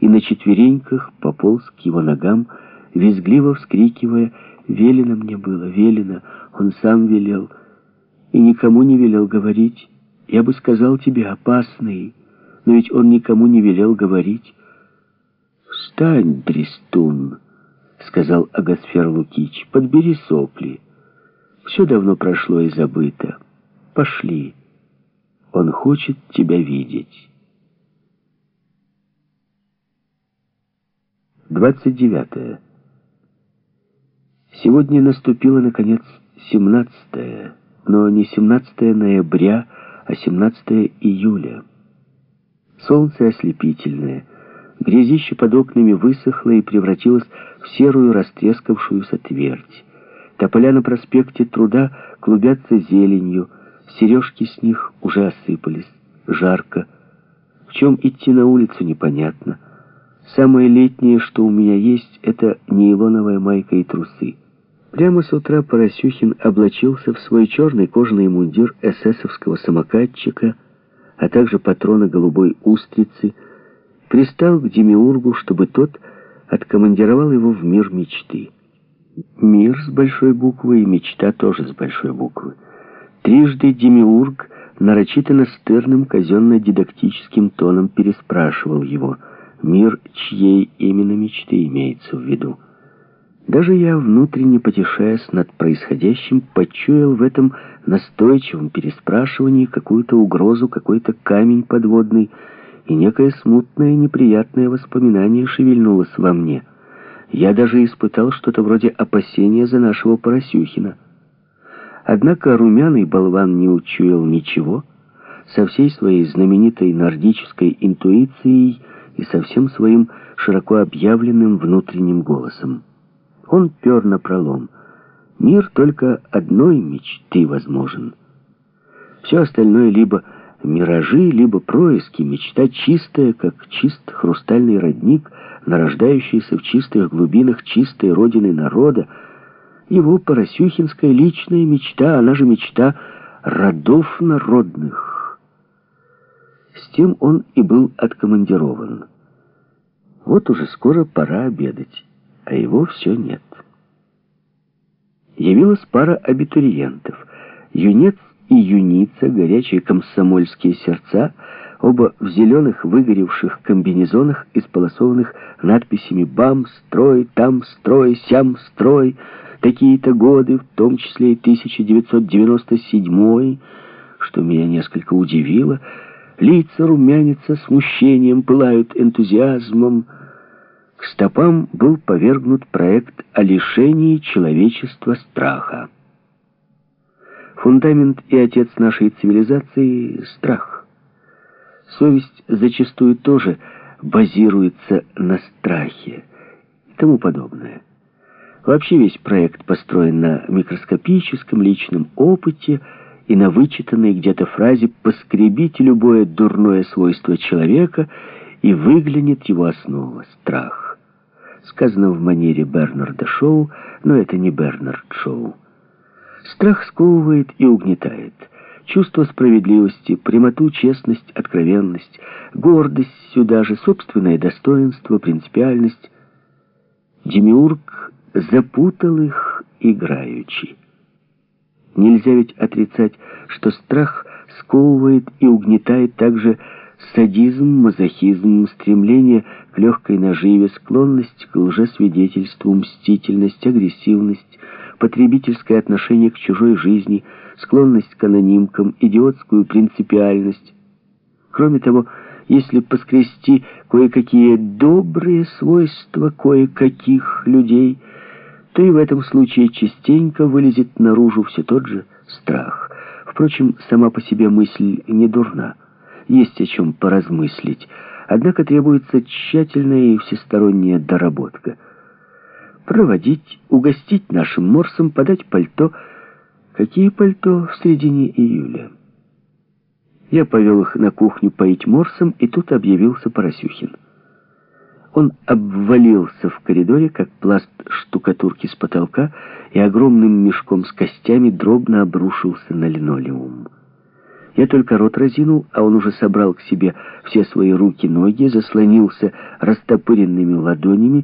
и на четвереньках пополз к его ногам, визгливо вскрикивая «Велено мне было, велено, он сам велел» и никому не велел говорить. Я бы сказал тебе, опасный, но ведь он никому не велел говорить. «Встань, Брестун», — сказал Агасфер Лукич, — «подбери сопли. Все давно прошло и забыто. Пошли. Он хочет тебя видеть». 29. Сегодня наступило, наконец, 17 но не 17 ноября, а 17 июля. Солнце ослепительное, грязище под окнами высохло и превратилось в серую растрескавшуюся твердь. Тополя на проспекте Труда клубятся зеленью, сережки с них уже осыпались, жарко. В чем идти на улицу, непонятно. Самое летнее, что у меня есть, это нейлоновая майка и трусы. Прямо с утра Поросюхин облачился в свой черный кожаный мундир эсэсовского самокатчика, а также патрона голубой устрицы, пристал к Демиургу, чтобы тот откомандировал его в мир мечты. Мир с большой буквы и мечта тоже с большой буквы. Трижды Демиург нарочито настырным казенно-дидактическим тоном переспрашивал его, мир чьей именно мечты имеется в виду. Даже я, внутренне потешаясь над происходящим, почуял в этом настойчивом переспрашивании какую-то угрозу, какой-то камень подводный, и некое смутное неприятное воспоминание шевельнулось во мне. Я даже испытал что-то вроде опасения за нашего Поросюхина. Однако румяный болван не учуял ничего, со всей своей знаменитой нордической интуицией и со всем своим широко объявленным внутренним голосом. Он пер на пролом. Мир только одной мечты возможен. Все остальное либо миражи, либо происки, мечта чистая, как чист хрустальный родник, нарождающийся в чистых глубинах чистой родины народа, его поросюхинская личная мечта, она же мечта родов народных. С тем он и был откомандирован. Вот уже скоро пора обедать а его все нет. Явилась пара абитуриентов. Юнец и юница, горячие комсомольские сердца, оба в зеленых выгоревших комбинезонах, исполосованных надписями «БАМ», «Строй», «Там», «Строй», «Сям», «Строй», такие-то годы, в том числе и 1997 что меня несколько удивило, лица румянятся смущением, пылают энтузиазмом, к стопам был повергнут проект о лишении человечества страха. Фундамент и отец нашей цивилизации — страх. Совесть зачастую тоже базируется на страхе и тому подобное. Вообще весь проект построен на микроскопическом личном опыте и на вычитанной где-то фразе «поскребите любое дурное свойство человека» и выглянет его основа — страх сказано в манере Бернарда Шоу, но это не Бернард Шоу. Страх сковывает и угнетает. Чувство справедливости, прямоту, честность, откровенность, гордость сюда же, собственное достоинство, принципиальность. Демиург запутал их играючи. Нельзя ведь отрицать, что страх сковывает и угнетает также Садизм, мазохизм, стремление к легкой наживе, склонность к лжесвидетельству, мстительность, агрессивность, потребительское отношение к чужой жизни, склонность к анонимкам, идиотскую принципиальность. Кроме того, если поскрести кое-какие добрые свойства кое-каких людей, то и в этом случае частенько вылезет наружу все тот же страх. Впрочем, сама по себе мысль не дурна есть о чем поразмыслить, однако требуется тщательная и всесторонняя доработка. Проводить, угостить нашим морсом, подать пальто. Какие пальто в середине июля? Я повел их на кухню поить морсом, и тут объявился Поросюхин. Он обвалился в коридоре, как пласт штукатурки с потолка, и огромным мешком с костями дробно обрушился на линолеум. Я только рот разинул, а он уже собрал к себе все свои руки-ноги, заслонился растопыренными ладонями